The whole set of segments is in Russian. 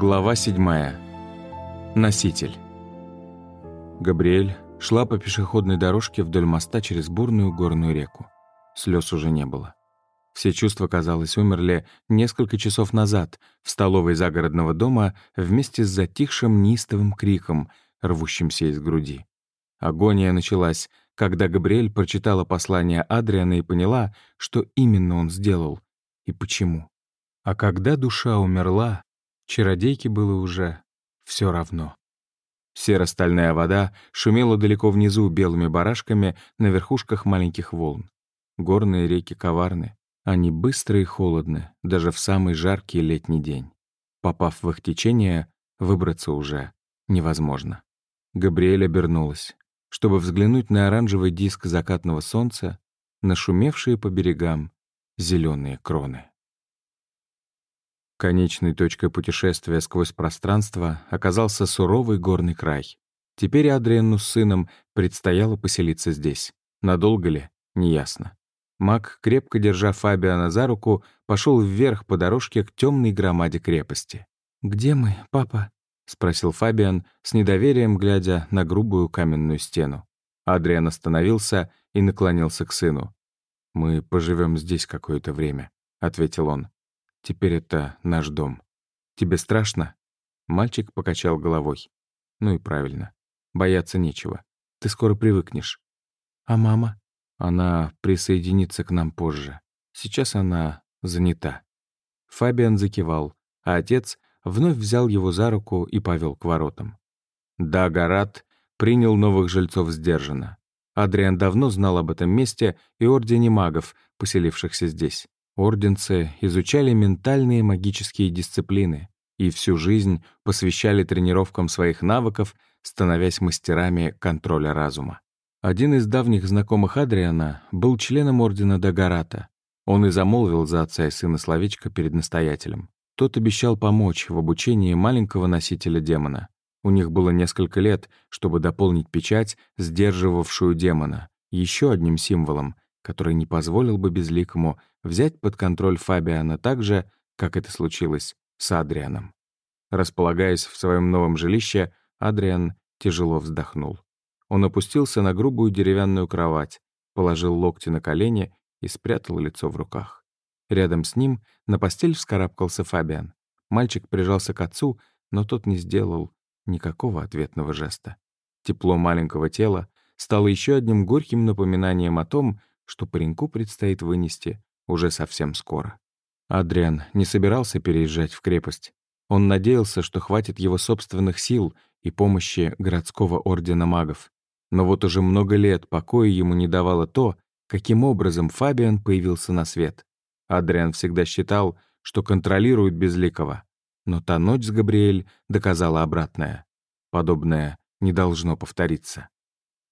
Глава 7. Носитель. Габриэль шла по пешеходной дорожке вдоль моста через бурную горную реку. Слез уже не было. Все чувства, казалось, умерли несколько часов назад в столовой загородного дома вместе с затихшим неистовым криком, рвущимся из груди. Агония началась, когда Габриэль прочитала послание Адриана и поняла, что именно он сделал и почему. А когда душа умерла, Чародейке было уже все равно. Серо-стальная вода шумела далеко внизу белыми барашками на верхушках маленьких волн. Горные реки коварны. Они быстрые и холодны, даже в самый жаркий летний день. Попав в их течение, выбраться уже невозможно. Габриэль обернулась, чтобы взглянуть на оранжевый диск закатного солнца, на шумевшие по берегам зеленые кроны. Конечной точкой путешествия сквозь пространство оказался суровый горный край. Теперь Адриену с сыном предстояло поселиться здесь. Надолго ли? Неясно. Маг, крепко держа Фабиана за руку, пошел вверх по дорожке к темной громаде крепости. «Где мы, папа?» — спросил Фабиан, с недоверием глядя на грубую каменную стену. Адриан остановился и наклонился к сыну. «Мы поживем здесь какое-то время», — ответил он. Теперь это наш дом. Тебе страшно?» Мальчик покачал головой. «Ну и правильно. Бояться нечего. Ты скоро привыкнешь». «А мама?» «Она присоединится к нам позже. Сейчас она занята». Фабиан закивал, а отец вновь взял его за руку и повел к воротам. Да, Гарат принял новых жильцов сдержанно. Адриан давно знал об этом месте и ордене магов, поселившихся здесь. Орденцы изучали ментальные магические дисциплины и всю жизнь посвящали тренировкам своих навыков, становясь мастерами контроля разума. Один из давних знакомых Адриана был членом Ордена Дагарата. Он и замолвил за отца и сына словечко перед настоятелем. Тот обещал помочь в обучении маленького носителя демона. У них было несколько лет, чтобы дополнить печать, сдерживавшую демона, еще одним символом, который не позволил бы безликому взять под контроль Фабиана так же, как это случилось с Адрианом. Располагаясь в своем новом жилище, Адриан тяжело вздохнул. Он опустился на грубую деревянную кровать, положил локти на колени и спрятал лицо в руках. Рядом с ним на постель вскарабкался Фабиан. Мальчик прижался к отцу, но тот не сделал никакого ответного жеста. Тепло маленького тела стало еще одним горьким напоминанием о том, что пареньку предстоит вынести уже совсем скоро. Адриан не собирался переезжать в крепость. Он надеялся, что хватит его собственных сил и помощи городского ордена магов. Но вот уже много лет покоя ему не давало то, каким образом Фабиан появился на свет. Адриан всегда считал, что контролирует Безликого. Но та ночь с Габриэль доказала обратное. Подобное не должно повториться.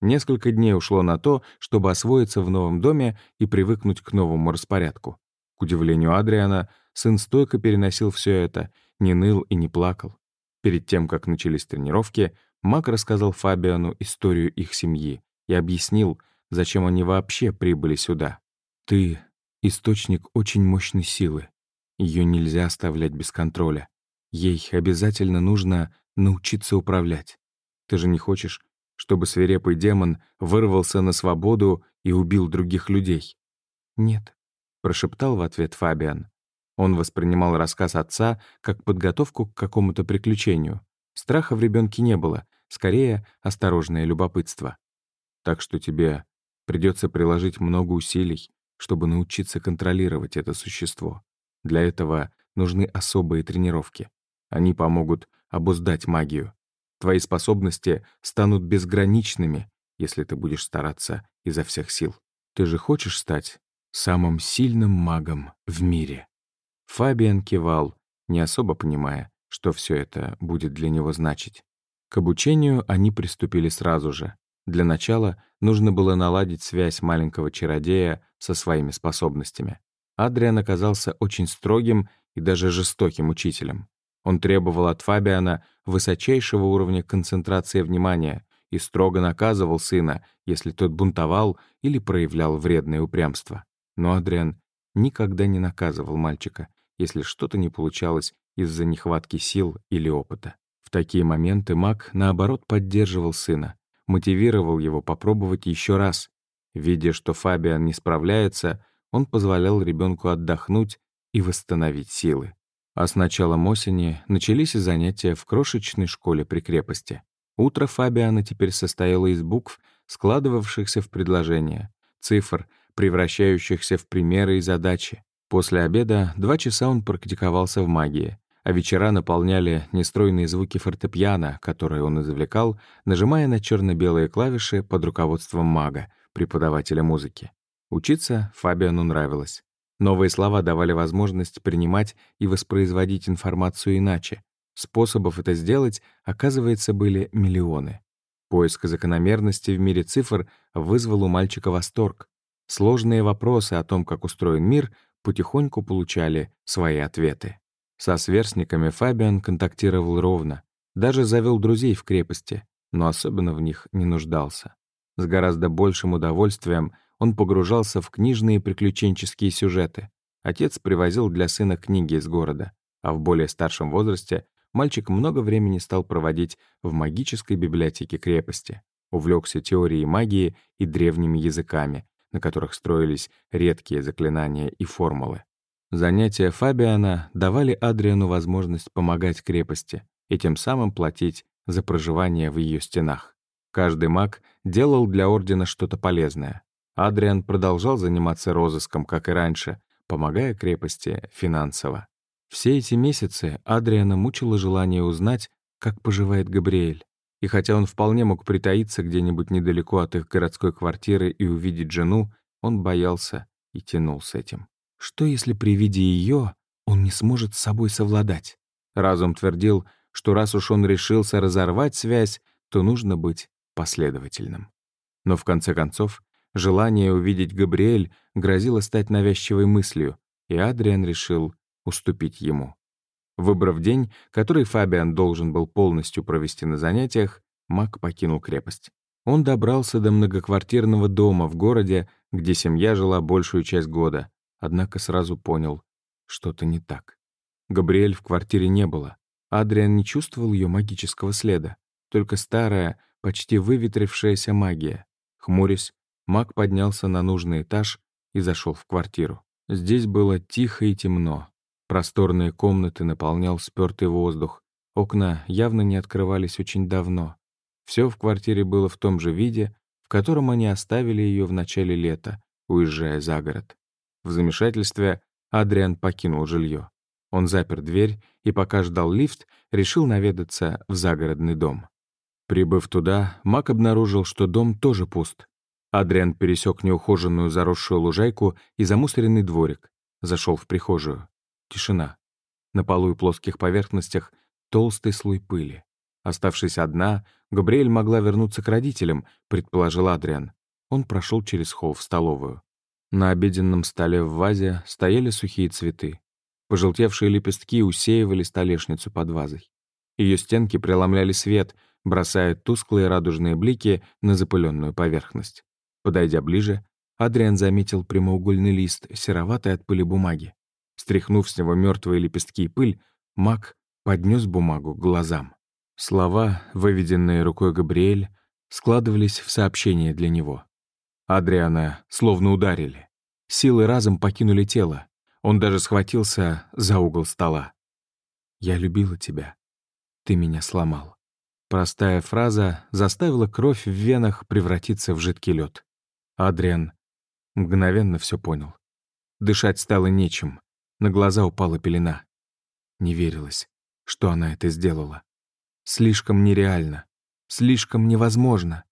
Несколько дней ушло на то, чтобы освоиться в новом доме и привыкнуть к новому распорядку. К удивлению Адриана, сын стойко переносил все это, не ныл и не плакал. Перед тем, как начались тренировки, Мак рассказал Фабиану историю их семьи и объяснил, зачем они вообще прибыли сюда. «Ты — источник очень мощной силы. Ее нельзя оставлять без контроля. Ей обязательно нужно научиться управлять. Ты же не хочешь, чтобы свирепый демон вырвался на свободу и убил других людей? «Нет», — прошептал в ответ Фабиан. Он воспринимал рассказ отца как подготовку к какому-то приключению. Страха в ребенке не было, скорее осторожное любопытство. Так что тебе придется приложить много усилий, чтобы научиться контролировать это существо. Для этого нужны особые тренировки. Они помогут обуздать магию. Твои способности станут безграничными, если ты будешь стараться изо всех сил. Ты же хочешь стать самым сильным магом в мире?» Фабиан кивал, не особо понимая, что все это будет для него значить. К обучению они приступили сразу же. Для начала нужно было наладить связь маленького чародея со своими способностями. Адриан оказался очень строгим и даже жестоким учителем. Он требовал от Фабиана высочайшего уровня концентрации внимания и строго наказывал сына, если тот бунтовал или проявлял вредное упрямство. Но Адриан никогда не наказывал мальчика, если что-то не получалось из-за нехватки сил или опыта. В такие моменты маг, наоборот, поддерживал сына, мотивировал его попробовать еще раз. Видя, что Фабиан не справляется, он позволял ребенку отдохнуть и восстановить силы. А с началом осени начались и занятия в крошечной школе при крепости. Утро Фабиана теперь состояло из букв, складывавшихся в предложения, цифр, превращающихся в примеры и задачи. После обеда два часа он практиковался в магии, а вечера наполняли нестройные звуки фортепиано, которые он извлекал, нажимая на черно белые клавиши под руководством мага, преподавателя музыки. Учиться Фабиану нравилось. Новые слова давали возможность принимать и воспроизводить информацию иначе. Способов это сделать, оказывается, были миллионы. Поиск закономерности в мире цифр вызвал у мальчика восторг. Сложные вопросы о том, как устроен мир, потихоньку получали свои ответы. Со сверстниками Фабиан контактировал ровно, даже завел друзей в крепости, но особенно в них не нуждался. С гораздо большим удовольствием он погружался в книжные приключенческие сюжеты. Отец привозил для сына книги из города, а в более старшем возрасте мальчик много времени стал проводить в магической библиотеке крепости, увлекся теорией магии и древними языками, на которых строились редкие заклинания и формулы. Занятия Фабиана давали Адриану возможность помогать крепости и тем самым платить за проживание в ее стенах. Каждый маг делал для Ордена что-то полезное. Адриан продолжал заниматься розыском, как и раньше, помогая крепости финансово. Все эти месяцы Адриана мучило желание узнать, как поживает Габриэль. И хотя он вполне мог притаиться где-нибудь недалеко от их городской квартиры и увидеть жену, он боялся и тянул с этим. Что если при виде ее он не сможет с собой совладать? Разум твердил, что раз уж он решился разорвать связь, то нужно быть последовательным. Но в конце концов Желание увидеть Габриэль грозило стать навязчивой мыслью, и Адриан решил уступить ему. Выбрав день, который Фабиан должен был полностью провести на занятиях, Мак покинул крепость. Он добрался до многоквартирного дома в городе, где семья жила большую часть года, однако сразу понял, что-то не так. Габриэль в квартире не было. Адриан не чувствовал ее магического следа, только старая, почти выветрившаяся магия. Хмурясь, Маг поднялся на нужный этаж и зашел в квартиру. Здесь было тихо и темно. Просторные комнаты наполнял спёртый воздух. Окна явно не открывались очень давно. Все в квартире было в том же виде, в котором они оставили ее в начале лета, уезжая за город. В замешательстве Адриан покинул жилье. Он запер дверь и, пока ждал лифт, решил наведаться в загородный дом. Прибыв туда, Мак обнаружил, что дом тоже пуст. Адриан пересек неухоженную заросшую лужайку и замусоренный дворик. Зашел в прихожую. Тишина. На полу и плоских поверхностях толстый слой пыли. Оставшись одна, Габриэль могла вернуться к родителям, предположил Адриан. Он прошел через холл в столовую. На обеденном столе в вазе стояли сухие цветы. Пожелтевшие лепестки усеивали столешницу под вазой. Ее стенки преломляли свет, бросая тусклые радужные блики на запыленную поверхность. Подойдя ближе, Адриан заметил прямоугольный лист, сероватый от пыли бумаги. Стряхнув с него мертвые лепестки и пыль, маг поднес бумагу к глазам. Слова, выведенные рукой Габриэль, складывались в сообщение для него. Адриана словно ударили. Силы разом покинули тело. Он даже схватился за угол стола. «Я любила тебя. Ты меня сломал». Простая фраза заставила кровь в венах превратиться в жидкий лед. Адриан мгновенно все понял. Дышать стало нечем, на глаза упала пелена. Не верилось, что она это сделала. Слишком нереально, слишком невозможно.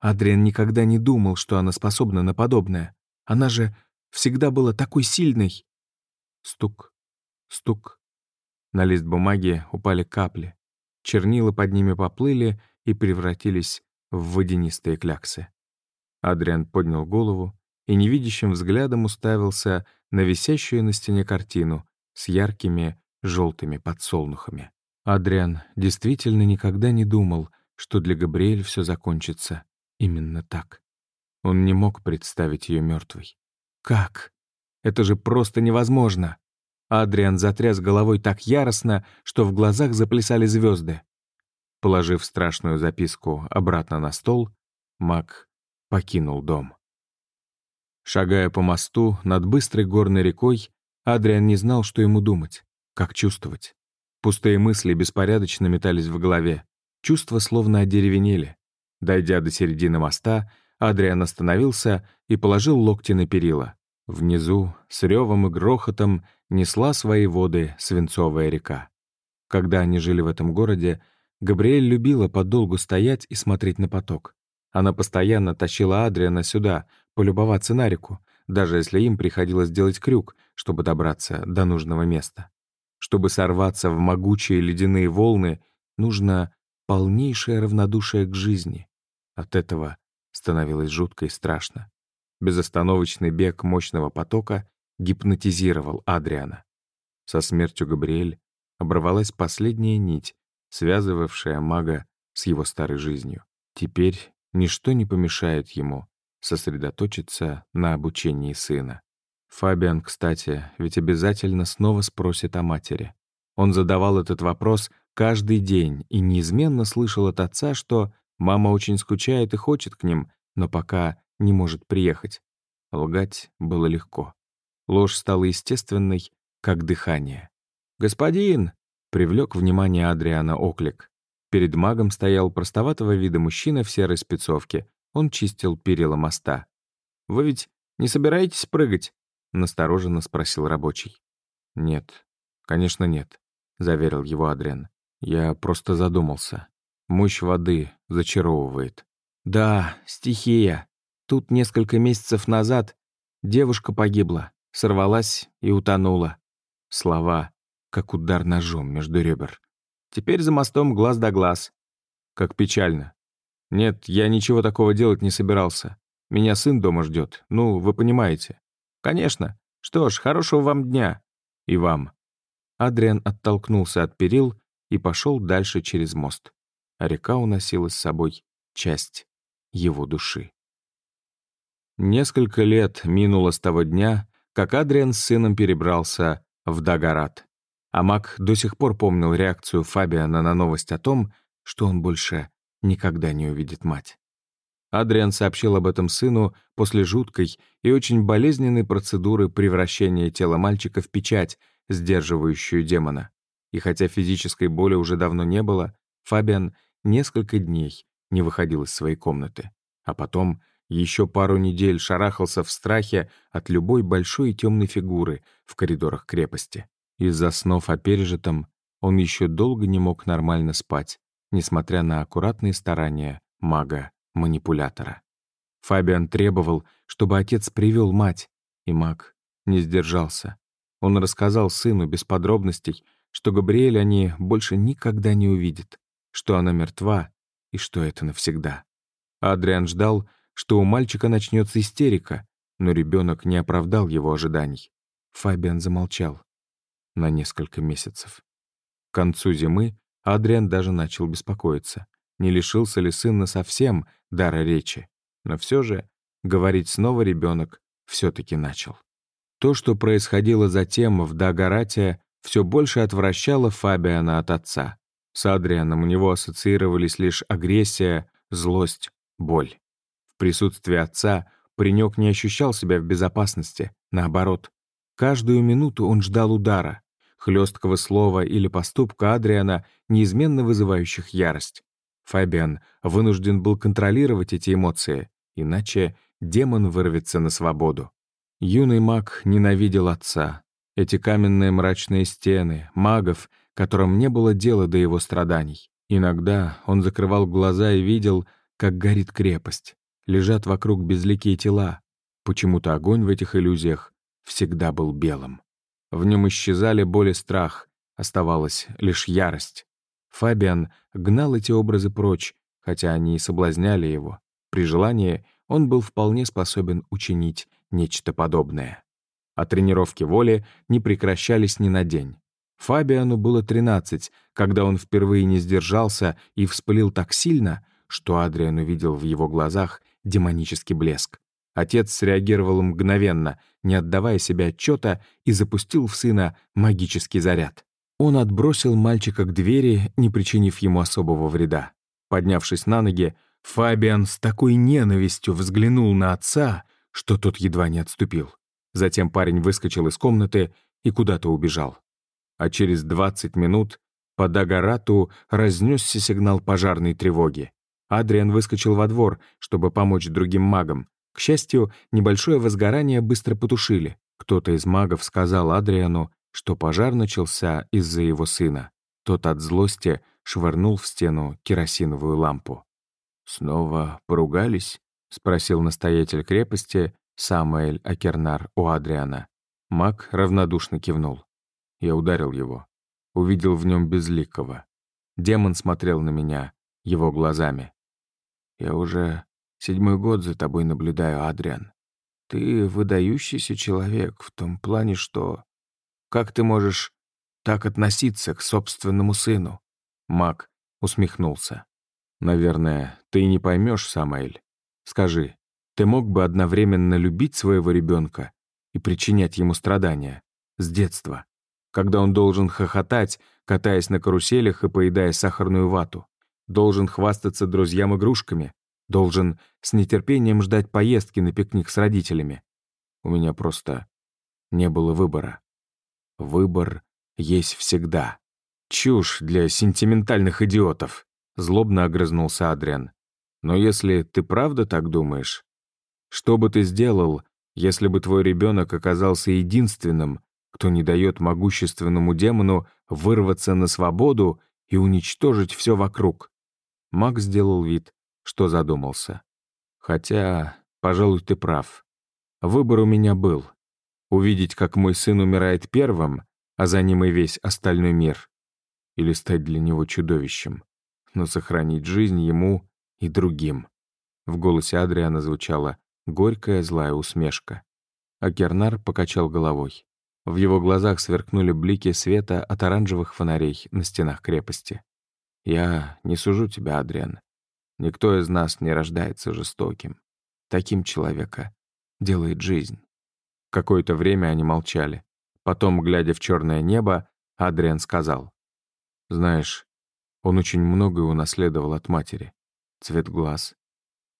Адриан никогда не думал, что она способна на подобное. Она же всегда была такой сильной. Стук, стук. На лист бумаги упали капли. Чернила под ними поплыли и превратились в водянистые кляксы. Адриан поднял голову и невидящим взглядом уставился на висящую на стене картину с яркими желтыми подсолнухами. Адриан действительно никогда не думал, что для Габриэль все закончится именно так. Он не мог представить ее мертвой. Как? Это же просто невозможно. Адриан затряс головой так яростно, что в глазах заплясали звезды. Положив страшную записку обратно на стол, Мак покинул дом. Шагая по мосту над быстрой горной рекой, Адриан не знал, что ему думать, как чувствовать. Пустые мысли беспорядочно метались в голове. Чувства словно одеревенели. Дойдя до середины моста, Адриан остановился и положил локти на перила. Внизу, с ревом и грохотом, несла свои воды свинцовая река. Когда они жили в этом городе, Габриэль любила подолгу стоять и смотреть на поток. Она постоянно тащила Адриана сюда, полюбоваться на реку, даже если им приходилось делать крюк, чтобы добраться до нужного места. Чтобы сорваться в могучие ледяные волны, нужно полнейшее равнодушие к жизни. От этого становилось жутко и страшно. Безостановочный бег мощного потока гипнотизировал Адриана. Со смертью Габриэль оборвалась последняя нить, связывавшая мага с его старой жизнью. Теперь ничто не помешает ему сосредоточиться на обучении сына. Фабиан, кстати, ведь обязательно снова спросит о матери. Он задавал этот вопрос каждый день и неизменно слышал от отца, что мама очень скучает и хочет к ним, но пока не может приехать. Лгать было легко. Ложь стала естественной, как дыхание. «Господин!» — привлек внимание Адриана оклик. Перед магом стоял простоватого вида мужчина в серой спецовке. Он чистил перила моста. «Вы ведь не собираетесь прыгать?» — настороженно спросил рабочий. «Нет, конечно нет», — заверил его Адриан. «Я просто задумался. Мощь воды зачаровывает». «Да, стихия», Тут несколько месяцев назад девушка погибла, сорвалась и утонула. Слова, как удар ножом между ребер. Теперь за мостом глаз да глаз. Как печально. Нет, я ничего такого делать не собирался. Меня сын дома ждет. Ну, вы понимаете. Конечно. Что ж, хорошего вам дня. И вам. Адриан оттолкнулся от перил и пошел дальше через мост. А река уносила с собой часть его души. Несколько лет минуло с того дня, как Адриан с сыном перебрался в Дагарат. А Мак до сих пор помнил реакцию Фабиана на новость о том, что он больше никогда не увидит мать. Адриан сообщил об этом сыну после жуткой и очень болезненной процедуры превращения тела мальчика в печать, сдерживающую демона. И хотя физической боли уже давно не было, Фабиан несколько дней не выходил из своей комнаты. А потом еще пару недель шарахался в страхе от любой большой и темной фигуры в коридорах крепости. Из-за снов о пережитом он еще долго не мог нормально спать, несмотря на аккуратные старания мага-манипулятора. Фабиан требовал, чтобы отец привел мать, и маг не сдержался. Он рассказал сыну без подробностей, что Габриэль они больше никогда не увидят, что она мертва и что это навсегда. Адриан ждал, что у мальчика начнется истерика, но ребенок не оправдал его ожиданий. Фабиан замолчал на несколько месяцев. К концу зимы Адриан даже начал беспокоиться, не лишился ли сына совсем дара речи. Но все же говорить снова ребенок все-таки начал. То, что происходило затем в Дагарате, все больше отвращало Фабиана от отца. С Адрианом у него ассоциировались лишь агрессия, злость, боль присутствии отца паренек не ощущал себя в безопасности, наоборот. Каждую минуту он ждал удара, хлесткого слова или поступка Адриана, неизменно вызывающих ярость. Фабиан вынужден был контролировать эти эмоции, иначе демон вырвется на свободу. Юный маг ненавидел отца. Эти каменные мрачные стены, магов, которым не было дела до его страданий. Иногда он закрывал глаза и видел, как горит крепость лежат вокруг безликие тела. Почему-то огонь в этих иллюзиях всегда был белым. В нем исчезали боль и страх, оставалась лишь ярость. Фабиан гнал эти образы прочь, хотя они и соблазняли его. При желании он был вполне способен учинить нечто подобное. А тренировки воли не прекращались ни на день. Фабиану было 13, когда он впервые не сдержался и вспылил так сильно, что Адриан увидел в его глазах демонический блеск. Отец среагировал мгновенно, не отдавая себе отчета, и запустил в сына магический заряд. Он отбросил мальчика к двери, не причинив ему особого вреда. Поднявшись на ноги, Фабиан с такой ненавистью взглянул на отца, что тот едва не отступил. Затем парень выскочил из комнаты и куда-то убежал. А через 20 минут по Дагарату разнесся сигнал пожарной тревоги. Адриан выскочил во двор, чтобы помочь другим магам. К счастью, небольшое возгорание быстро потушили. Кто-то из магов сказал Адриану, что пожар начался из-за его сына. Тот от злости швырнул в стену керосиновую лампу. «Снова поругались?» — спросил настоятель крепости Самуэль Акернар у Адриана. Маг равнодушно кивнул. Я ударил его. Увидел в нем безликого. Демон смотрел на меня его глазами. «Я уже седьмой год за тобой наблюдаю, Адриан. Ты выдающийся человек в том плане, что... Как ты можешь так относиться к собственному сыну?» Маг усмехнулся. «Наверное, ты не поймешь, Самаэль. Скажи, ты мог бы одновременно любить своего ребенка и причинять ему страдания с детства, когда он должен хохотать, катаясь на каруселях и поедая сахарную вату, должен хвастаться друзьям игрушками, должен с нетерпением ждать поездки на пикник с родителями. У меня просто не было выбора. Выбор есть всегда. Чушь для сентиментальных идиотов. Злобно огрызнулся Адриан. «Но если ты правда так думаешь, что бы ты сделал, если бы твой ребенок оказался единственным, кто не дает могущественному демону вырваться на свободу и уничтожить все вокруг?» Маг сделал вид, что задумался. «Хотя, пожалуй, ты прав. Выбор у меня был. Увидеть, как мой сын умирает первым, а за ним и весь остальной мир. Или стать для него чудовищем но сохранить жизнь ему и другим. В голосе Адриана звучала горькая злая усмешка. А Кернар покачал головой. В его глазах сверкнули блики света от оранжевых фонарей на стенах крепости. «Я не сужу тебя, Адриан. Никто из нас не рождается жестоким. Таким человека делает жизнь». Какое-то время они молчали. Потом, глядя в черное небо, Адриан сказал. «Знаешь, он очень многое унаследовал от матери. Цвет глаз.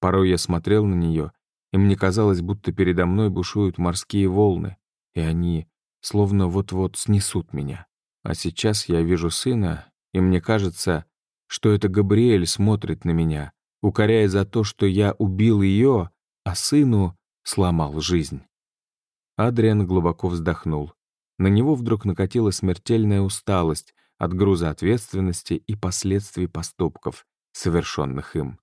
Порой я смотрел на нее, и мне казалось, будто передо мной бушуют морские волны, и они словно вот-вот снесут меня. А сейчас я вижу сына, и мне кажется, что это Габриэль смотрит на меня, укоряя за то, что я убил ее, а сыну сломал жизнь. Адриан глубоко вздохнул. На него вдруг накатила смертельная усталость, от груза ответственности и последствий поступков, совершенных им.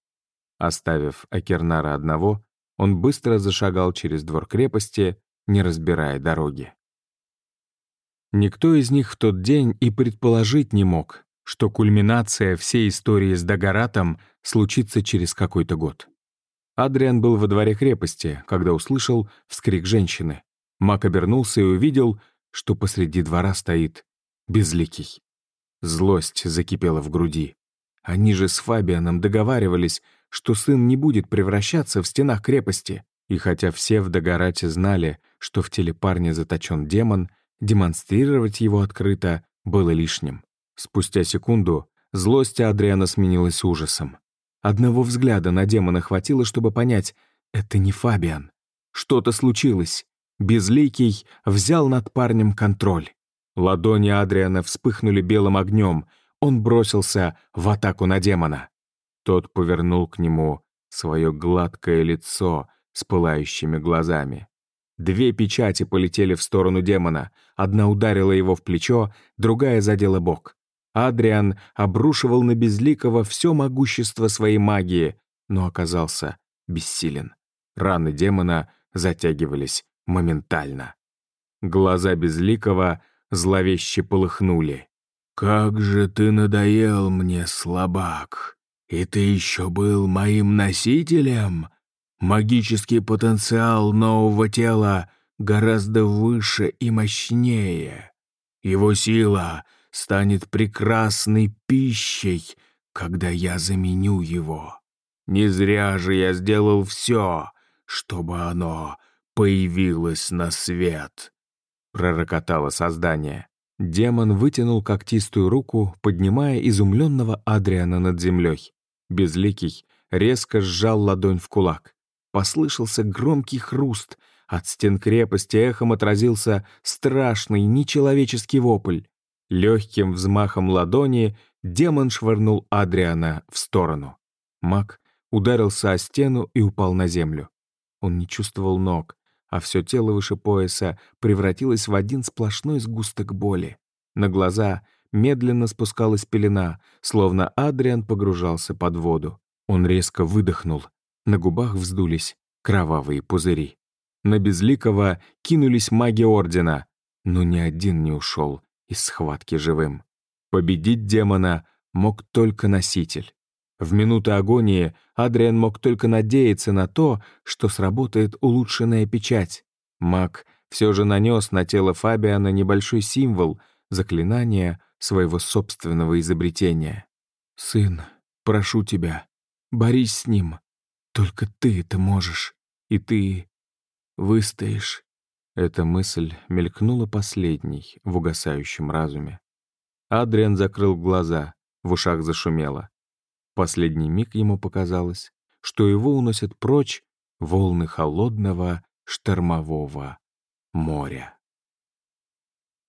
Оставив Акернара одного, он быстро зашагал через двор крепости, не разбирая дороги. Никто из них в тот день и предположить не мог, что кульминация всей истории с Дагоратом случится через какой-то год. Адриан был во дворе крепости, когда услышал вскрик женщины. Мак обернулся и увидел, что посреди двора стоит безликий. Злость закипела в груди. Они же с Фабианом договаривались, что сын не будет превращаться в стенах крепости. И хотя все в Дагорате знали, что в теле парня заточен демон, демонстрировать его открыто было лишним. Спустя секунду злость Адриана сменилась ужасом. Одного взгляда на демона хватило, чтобы понять — это не Фабиан. Что-то случилось. Безликий взял над парнем контроль. Ладони Адриана вспыхнули белым огнем. Он бросился в атаку на демона. Тот повернул к нему свое гладкое лицо с пылающими глазами. Две печати полетели в сторону демона. Одна ударила его в плечо, другая задела бок. Адриан обрушивал на Безликого все могущество своей магии, но оказался бессилен. Раны демона затягивались моментально. Глаза Безликого зловеще полыхнули. «Как же ты надоел мне, слабак! И ты еще был моим носителем? Магический потенциал нового тела гораздо выше и мощнее. Его сила станет прекрасной пищей, когда я заменю его. Не зря же я сделал все, чтобы оно появилось на свет», — пророкотало создание. Демон вытянул когтистую руку, поднимая изумленного Адриана над землей. Безликий резко сжал ладонь в кулак. Послышался громкий хруст. От стен крепости эхом отразился страшный, нечеловеческий вопль. Легким взмахом ладони демон швырнул Адриана в сторону. Маг ударился о стену и упал на землю. Он не чувствовал ног, а все тело выше пояса превратилось в один сплошной сгусток боли. На глаза медленно спускалась пелена, словно Адриан погружался под воду. Он резко выдохнул. На губах вздулись кровавые пузыри. На Безликого кинулись маги Ордена, но ни один не ушел из схватки живым. Победить демона мог только носитель. В минуты агонии Адриан мог только надеяться на то, что сработает улучшенная печать. Маг все же нанес на тело Фабиана небольшой символ, заклинание своего собственного изобретения. «Сын, прошу тебя, борись с ним. Только ты это можешь, и ты выстоишь». Эта мысль мелькнула последней в угасающем разуме. Адриан закрыл глаза, в ушах зашумело. Последний миг ему показалось, что его уносят прочь волны холодного штормового моря.